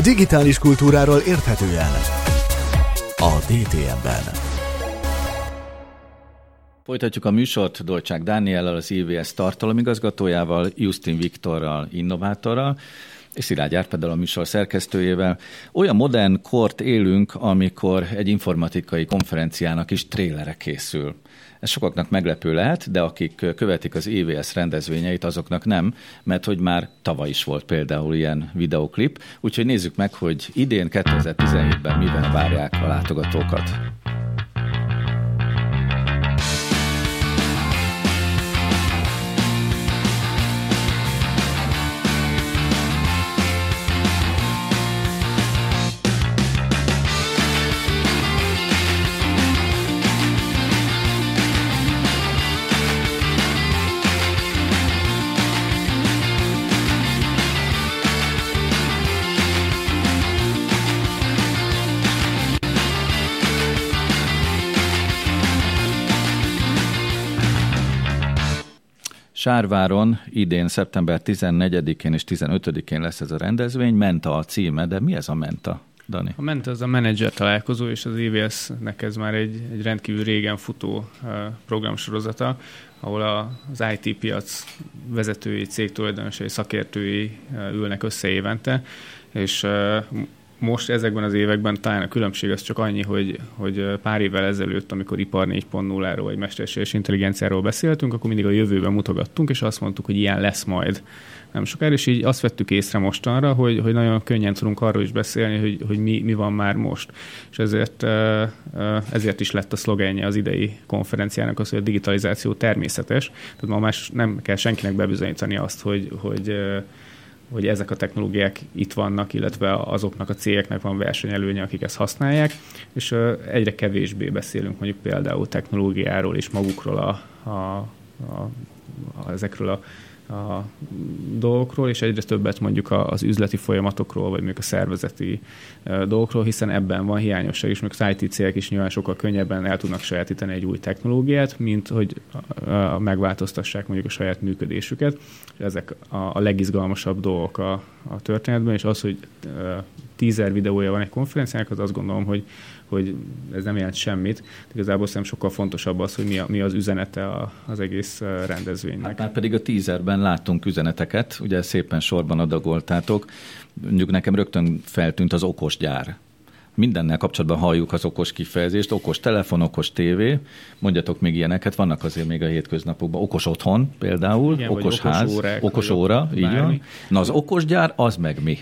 Digitális kultúráról érthetően a DTM-ben. Folytatjuk a műsort Dolcsák Dániellel, az IVS tartalomigazgatójával, Justin Viktorral, innovátorral, és Szilágy Árpeddel a műsor szerkesztőjével. Olyan modern kort élünk, amikor egy informatikai konferenciának is trélere készül. Ez sokaknak meglepő lehet, de akik követik az EVS rendezvényeit, azoknak nem, mert hogy már tavaly is volt például ilyen videoklip, úgyhogy nézzük meg, hogy idén 2017-ben miben várják a látogatókat. Sárváron idén szeptember 14-én és 15-én lesz ez a rendezvény. Menta a címe, de mi ez a Menta? Dani. A Menta az a menedzser találkozó, és az EVS-nek ez már egy, egy rendkívül régen futó programsorozata, ahol az IT piac vezetői, cégtulajdonosai, szakértői ülnek össze évente, és most ezekben az években talán a különbség az csak annyi, hogy, hogy pár évvel ezelőtt, amikor ipar 4.0-ról vagy mesterséges intelligenciáról beszéltünk, akkor mindig a jövőben mutogattunk, és azt mondtuk, hogy ilyen lesz majd nem sokára, és így azt vettük észre mostanra, hogy, hogy nagyon könnyen tudunk arról is beszélni, hogy, hogy mi, mi van már most. És ezért, ezért is lett a szlogenje az idei konferenciának az, hogy a digitalizáció természetes. Tehát ma már nem kell senkinek bebizonyítani azt, hogy, hogy hogy ezek a technológiák itt vannak, illetve azoknak a cégeknek van versenyelőnye, akik ezt használják, és egyre kevésbé beszélünk mondjuk például technológiáról és magukról a, a, a, ezekről a a dolgokról, és egyre többet mondjuk az üzleti folyamatokról, vagy mondjuk a szervezeti dolgokról, hiszen ebben van hiányosság, és mondjuk az IT cégek is nyilván sokkal könnyebben el tudnak sajátítani egy új technológiát, mint hogy megváltoztassák mondjuk a saját működésüket. Ezek a legizgalmasabb dolgok a, a történetben, és az, hogy tízer videója van egy konferenciának, az azt gondolom, hogy hogy ez nem jelent semmit. Igazából szerintem sokkal fontosabb az, hogy mi, a, mi az üzenete a, az egész rendezvénynek. Hát már pedig a tízerben láttunk üzeneteket, ugye szépen sorban adagoltátok. Mondjuk nekem rögtön feltűnt az okos gyár mindennel kapcsolatban halljuk az okos kifejezést, okos telefon, okos tévé, mondjatok még ilyeneket, vannak azért még a hétköznapokban, okos otthon például, Igen, okos ház, okos, órák, okos óra, így van. Na az okos gyár, az meg mi?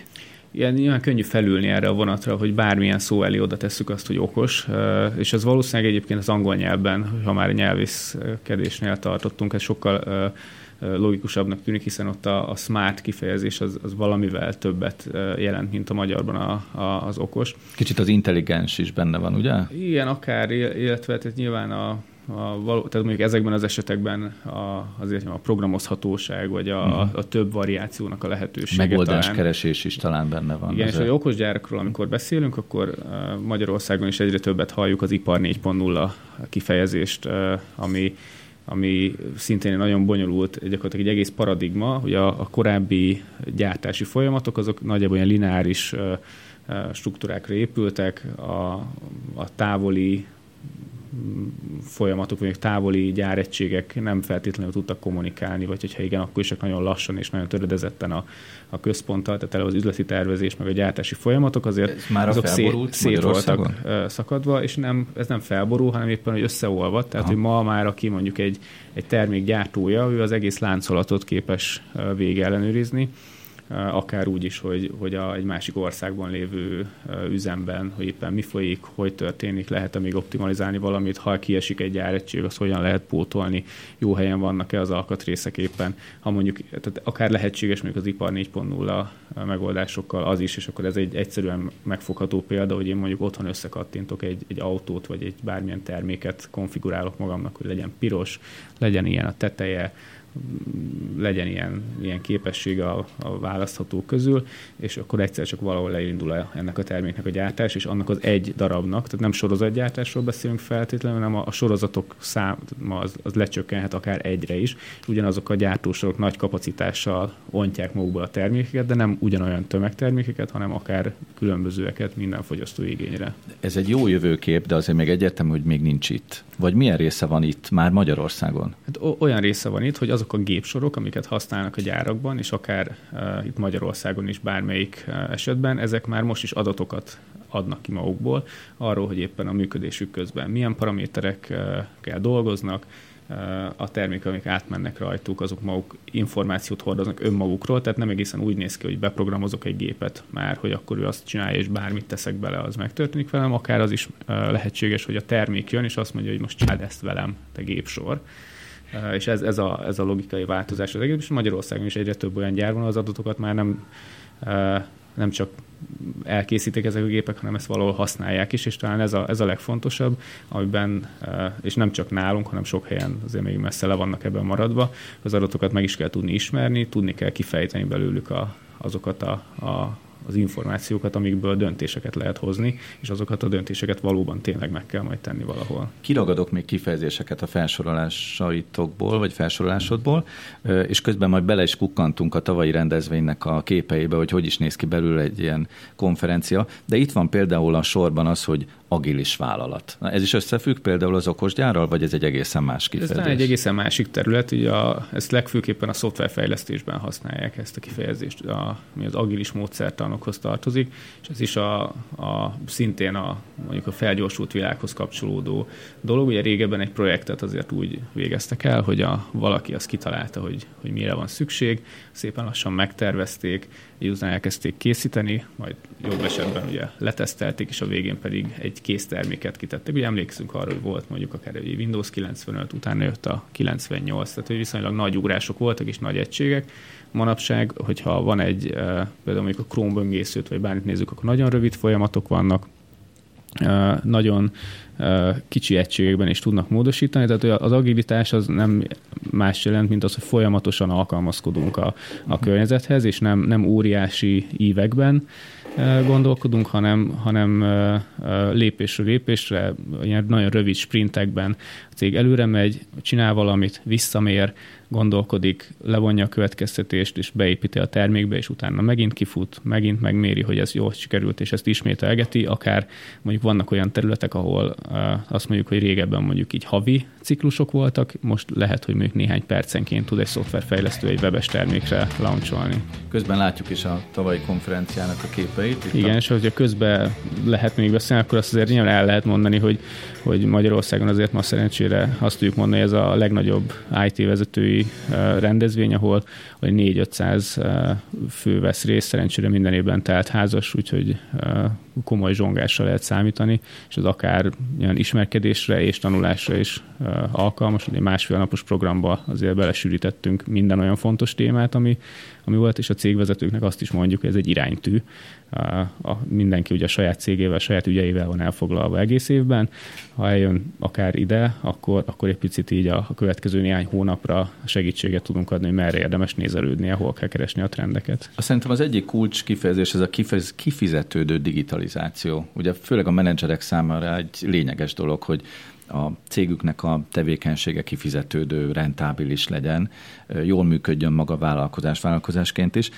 Ilyen nyilván könnyű felülni erre a vonatra, hogy bármilyen szó elé oda tesszük azt, hogy okos, és ez valószínűleg egyébként az angol nyelvben, ha már nyelvészkedésnél tartottunk, ez sokkal logikusabbnak tűnik, hiszen ott a, a smart kifejezés az, az valamivel többet jelent, mint a magyarban a, a, az okos. Kicsit az intelligens is benne van, ugye? Igen, akár, illetve tehát nyilván a, a való, tehát mondjuk ezekben az esetekben a, azért a programozhatóság, vagy a, uh-huh. a több variációnak a lehetősége. Megoldáskeresés is talán benne van. Igen, és hogy okos gyárakról, amikor beszélünk, akkor Magyarországon is egyre többet halljuk az ipar 4.0 kifejezést, ami ami szintén nagyon bonyolult, gyakorlatilag egy egész paradigma, hogy a, a korábbi gyártási folyamatok azok nagyjából ilyen lineáris struktúrákra épültek, a, a távoli folyamatok, vagy távoli gyáregységek nem feltétlenül tudtak kommunikálni, vagy hogyha igen, akkor is csak nagyon lassan és nagyon töredezetten a, a központtal, tehát eleve az üzleti tervezés, meg a gyártási folyamatok azért ez már azok szét, szét voltak szakadva, és nem, ez nem felborul, hanem éppen, hogy összeolvad, tehát Aha. hogy ma már, aki mondjuk egy, egy termék gyártója, ő az egész láncolatot képes vége ellenőrizni, akár úgy is, hogy, hogy a, egy másik országban lévő üzemben, hogy éppen mi folyik, hogy történik, lehet-e még optimalizálni valamit, ha kiesik egy gyárettség, az hogyan lehet pótolni, jó helyen vannak-e az alkatrészek éppen, ha mondjuk, tehát akár lehetséges mondjuk az ipar 4.0 megoldásokkal az is, és akkor ez egy egyszerűen megfogható példa, hogy én mondjuk otthon összekattintok egy, egy autót, vagy egy bármilyen terméket konfigurálok magamnak, hogy legyen piros, legyen ilyen a teteje, legyen ilyen, ilyen képessége a, a választható közül, és akkor egyszer csak valahol leindul ennek a terméknek a gyártás, és annak az egy darabnak, tehát nem sorozatgyártásról beszélünk feltétlenül, hanem a, a sorozatok szám az, az lecsökkenhet akár egyre is. Ugyanazok a gyártósorok nagy kapacitással ontják magukból a termékeket, de nem ugyanolyan tömegtermékeket, hanem akár különbözőeket minden fogyasztó igényre. Ez egy jó jövőkép, de azért még egyértelmű, hogy még nincs itt. Vagy milyen része van itt már Magyarországon? Hát olyan része van itt, hogy azok a gépsorok, amiket használnak a gyárakban, és akár uh, itt Magyarországon is bármelyik uh, esetben, ezek már most is adatokat adnak ki magukból arról, hogy éppen a működésük közben milyen paraméterekkel dolgoznak, a termékek, amik átmennek rajtuk, azok maguk információt hordoznak önmagukról, tehát nem egészen úgy néz ki, hogy beprogramozok egy gépet már, hogy akkor ő azt csinálja, és bármit teszek bele, az megtörténik velem, akár az is lehetséges, hogy a termék jön, és azt mondja, hogy most csináld ezt velem, te gépsor. És ez, ez, a, ez a logikai változás az egész, és Magyarországon is egyre több olyan gyár van, az adatokat már nem nem csak elkészítik ezek a gépek, hanem ezt valahol használják is, és talán ez a, ez a legfontosabb, amiben, eh, és nem csak nálunk, hanem sok helyen azért még messze le vannak ebben maradva, az adatokat meg is kell tudni ismerni, tudni kell kifejteni belőlük a, azokat a, a az információkat, amikből döntéseket lehet hozni, és azokat a döntéseket valóban tényleg meg kell majd tenni valahol. Kiragadok még kifejezéseket a felsorolásaitokból, vagy felsorolásodból, és közben majd bele is kukkantunk a tavalyi rendezvénynek a képeibe, hogy hogy is néz ki belül egy ilyen konferencia, de itt van például a sorban az, hogy agilis vállalat. Na, ez is összefügg például az okosgyárral, vagy ez egy egészen más kifejezés? Ez egy egészen másik terület, ugye a, ezt legfőképpen a szoftverfejlesztésben használják ezt a kifejezést, a, ami az agilis módszertanokhoz tartozik, és ez is a, a szintén a, mondjuk a felgyorsult világhoz kapcsolódó dolog. Ugye régebben egy projektet azért úgy végeztek el, hogy a, valaki azt kitalálta, hogy, hogy mire van szükség, szépen lassan megtervezték, így elkezdték készíteni, majd jobb esetben ugye letesztelték, és a végén pedig egy készterméket kitettek. Ugye emlékszünk arra, hogy volt mondjuk akár egy Windows 95, utána jött a 98, tehát hogy viszonylag nagy ugrások voltak és nagy egységek. Manapság, hogyha van egy, például mondjuk a Chrome böngészőt, vagy bármit nézzük, akkor nagyon rövid folyamatok vannak, nagyon kicsi egységekben is tudnak módosítani, tehát az agilitás az nem más jelent, mint az, hogy folyamatosan alkalmazkodunk a, a környezethez, és nem, nem óriási ívekben gondolkodunk, hanem, hanem lépésről lépésre, ilyen nagyon rövid sprintekben a cég előre megy, csinál valamit, visszamér, gondolkodik, levonja a következtetést, és beépíti a termékbe, és utána megint kifut, megint megméri, hogy ez jól sikerült, és ezt ismételgeti, akár mondjuk vannak olyan területek, ahol azt mondjuk, hogy régebben mondjuk így havi ciklusok voltak, most lehet, hogy mondjuk néhány percenként tud egy szoftverfejlesztő egy webes termékre launcholni. Közben látjuk is a tavalyi konferenciának a képeit. Itt Igen, a... és hogyha közben lehet még beszélni, akkor azt azért nyilván el lehet mondani, hogy, hogy Magyarországon azért ma szerencsére azt tudjuk mondani, ez a legnagyobb IT vezetői rendezvény, ahol hogy 4-500 fő vesz részt, szerencsére minden évben telt házas, úgyhogy komoly zsongással lehet számítani, és az akár ilyen ismerkedésre és tanulásra is alkalmas. Egy másfél napos programba azért belesűrítettünk minden olyan fontos témát, ami, ami volt, és a cégvezetőknek azt is mondjuk, hogy ez egy iránytű. A, mindenki ugye a saját cégével, a saját ügyeivel van elfoglalva egész évben. Ha eljön akár ide, akkor, akkor egy picit így a, a következő néhány hónapra segítséget tudunk adni, hogy merre érdemes nézelődni, ahol kell keresni a trendeket. Szerintem az egyik kulcs kifejezés ez a kifez, kifizetődő digitalizáció. Ugye főleg a menedzserek számára egy lényeges dolog, hogy a cégüknek a tevékenysége kifizetődő, rentábilis legyen, jól működjön maga vállalkozás vállalkozásként is.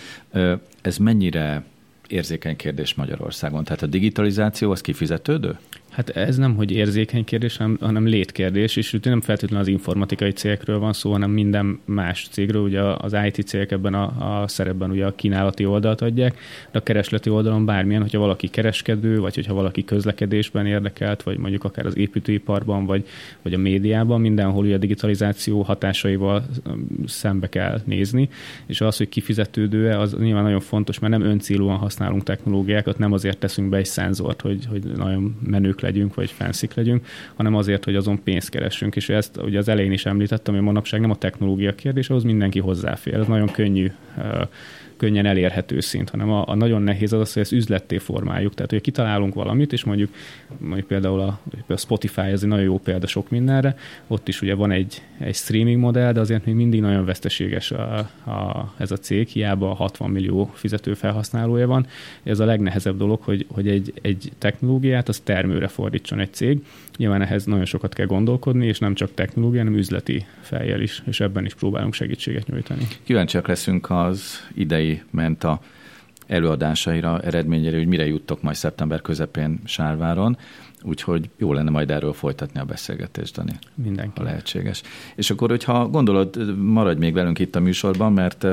Ez mennyire érzékeny kérdés Magyarországon? Tehát a digitalizáció az kifizetődő? Hát ez nem, hogy érzékeny kérdés, hanem, hanem létkérdés, és nem feltétlenül az informatikai cégekről van szó, hanem minden más cégről. Ugye az IT cégek ebben a, a szerepben ugye a kínálati oldalt adják, de a keresleti oldalon bármilyen, hogyha valaki kereskedő, vagy hogyha valaki közlekedésben érdekelt, vagy mondjuk akár az építőiparban, vagy, vagy a médiában, mindenhol ugye a digitalizáció hatásaival szembe kell nézni, és az, hogy kifizetődő-e, az nyilván nagyon fontos, mert nem öncélúan használunk technológiákat, nem azért teszünk be egy szenzort, hogy, hogy nagyon menők legyünk, vagy fenszik legyünk, hanem azért, hogy azon pénzt keressünk. És ezt ugye az elején is említettem, hogy manapság nem a technológia kérdés, ahhoz mindenki hozzáfér. Ez nagyon könnyű könnyen elérhető szint, hanem a, a nagyon nehéz az az, hogy ezt üzletté formáljuk. Tehát, hogy kitalálunk valamit, és mondjuk, mondjuk például a, a Spotify, ez egy nagyon jó példa sok mindenre, ott is ugye van egy, egy streaming modell, de azért még mindig nagyon veszteséges a, a, ez a cég, hiába 60 millió fizető felhasználója van. Ez a legnehezebb dolog, hogy, hogy egy, egy technológiát az termőre fordítson egy cég. Nyilván ehhez nagyon sokat kell gondolkodni, és nem csak technológia, hanem üzleti fejjel is, és ebben is próbálunk segítséget nyújtani. Kíváncsiak leszünk az idei menta előadásaira, eredményére, hogy mire juttok majd szeptember közepén Sárváron. Úgyhogy jó lenne majd erről folytatni a beszélgetést, Dani. Mindenki. Ha lehetséges. És akkor, hogyha gondolod, maradj még velünk itt a műsorban, mert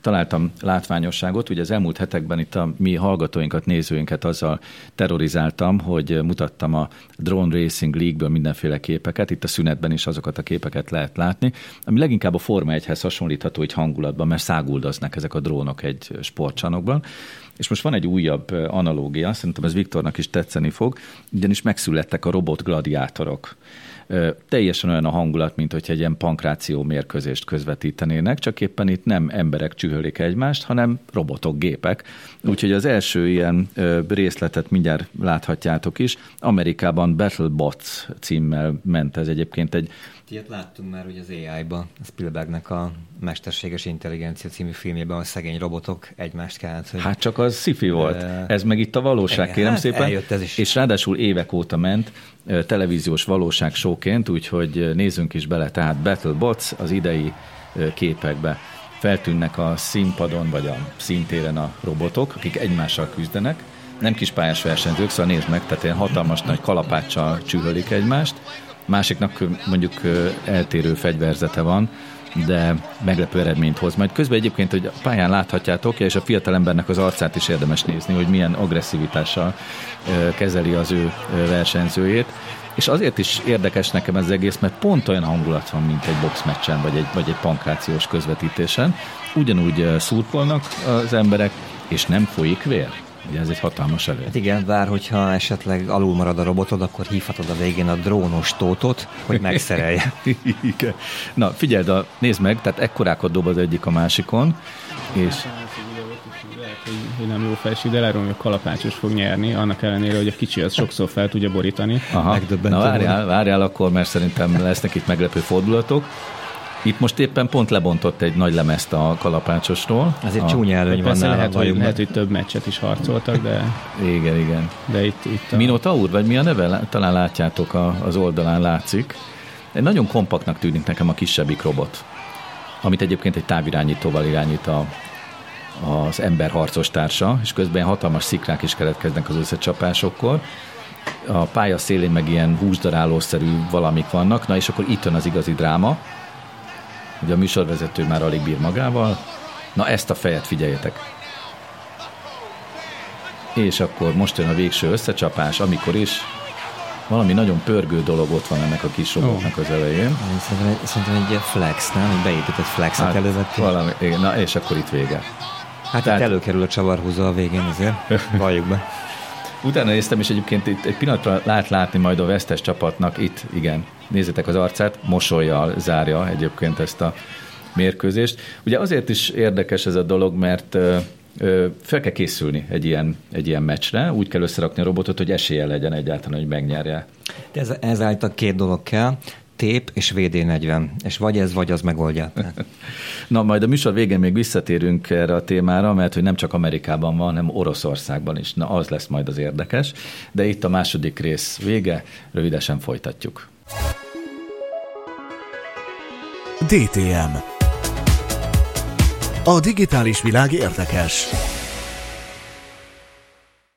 találtam látványosságot. Ugye az elmúlt hetekben itt a mi hallgatóinkat, nézőinket azzal terrorizáltam, hogy mutattam a Drone Racing League-ből mindenféle képeket. Itt a szünetben is azokat a képeket lehet látni, ami leginkább a Forma 1-hez hasonlítható egy hangulatban, mert száguldoznak ezek a drónok egy sportcsanokban. És most van egy újabb analógia, szerintem ez Viktornak is tetszeni fog, ugyanis megszülettek a robot gladiátorok teljesen olyan a hangulat, mint hogyha egy ilyen pankráció mérkőzést közvetítenének, csak éppen itt nem emberek csühölik egymást, hanem robotok, gépek. Úgyhogy az első ilyen részletet mindjárt láthatjátok is. Amerikában BattleBots címmel ment ez egyébként egy Ilyet láttunk már hogy az AI-ban, a Spielbergnek a Mesterséges Intelligencia című filmjében a szegény robotok egymást kellett. Hogy... Hát csak az sci volt. Ez meg itt a valóság, igen, kérem hát szépen. Eljött ez is. És ráadásul évek óta ment televíziós valóság showként, úgyhogy nézzünk is bele. Tehát BattleBots az idei képekbe. Feltűnnek a színpadon, vagy a színtéren a robotok, akik egymással küzdenek, nem kis pályás versenyzők, szóval nézd meg, tehát ilyen hatalmas nagy kalapáccsal csühölik egymást, másiknak mondjuk eltérő fegyverzete van, de meglepő eredményt hoz. Majd közben egyébként, hogy a pályán láthatjátok, és a fiatalembernek az arcát is érdemes nézni, hogy milyen agresszivitással kezeli az ő versenyzőjét. És azért is érdekes nekem ez egész, mert pont olyan hangulat van, mint egy boxmeccsen, vagy egy, vagy egy pankrációs közvetítésen. Ugyanúgy szurkolnak az emberek, és nem folyik vér. Ugye ez egy hatalmas elő. Hát igen, bár hogyha esetleg alul marad a robotod, akkor hívhatod a végén a drónos tótot, hogy megszerelje. igen. Na, figyeld, a, nézd meg, tehát ekkorákat dob az egyik a másikon, és hogy nem jó felség, de lerom, hogy a kalapácsos fog nyerni, annak ellenére, hogy a kicsi az sokszor fel tudja borítani. Aha. Na várjál, várjál akkor, mert szerintem lesznek itt meglepő fordulatok. Itt most éppen pont lebontott egy nagy lemezt a kalapácsosról. egy a... csúnya előny van nála, lehet, hogy, lehet, hogy több meccset is harcoltak, de... igen, igen. De itt, itt a... Minotaur, vagy mi a neve? Talán látjátok a, az oldalán látszik. Egy nagyon kompaktnak tűnik nekem a kisebbik robot, amit egyébként egy távirányítóval irányít a, az ember harcos társa, és közben hatalmas szikrák is keletkeznek az összecsapásokkor. A pálya szélén meg ilyen húsdarálószerű valamik vannak, na és akkor itt jön az igazi dráma, Ugye a műsorvezető már alig bír magával. Na ezt a fejet figyeljetek. És akkor most jön a végső összecsapás, amikor is valami nagyon pörgő dolog ott van ennek a kis robotnak az elején. Szerintem, szerintem egy flex, nem? Egy beépített flexet hát, elővettünk. Valami, igen, na és akkor itt vége. Hát Tehát, itt előkerül a csavarhúzó a végén azért, valljuk be. Utána néztem, és egyébként itt egy pillanatra lát látni majd a vesztes csapatnak, itt igen, nézzétek az arcát, mosolyjal zárja egyébként ezt a mérkőzést. Ugye azért is érdekes ez a dolog, mert fel kell készülni egy ilyen, egy ilyen meccsre, úgy kell összerakni a robotot, hogy esélye legyen egyáltalán, hogy megnyerje. De ez, ez állítak két dolog kell tép és VD40, és vagy ez, vagy az megoldja. Na, majd a műsor végén még visszatérünk erre a témára, mert hogy nem csak Amerikában van, hanem Oroszországban is. Na, az lesz majd az érdekes. De itt a második rész vége, rövidesen folytatjuk. DTM A digitális világ érdekes.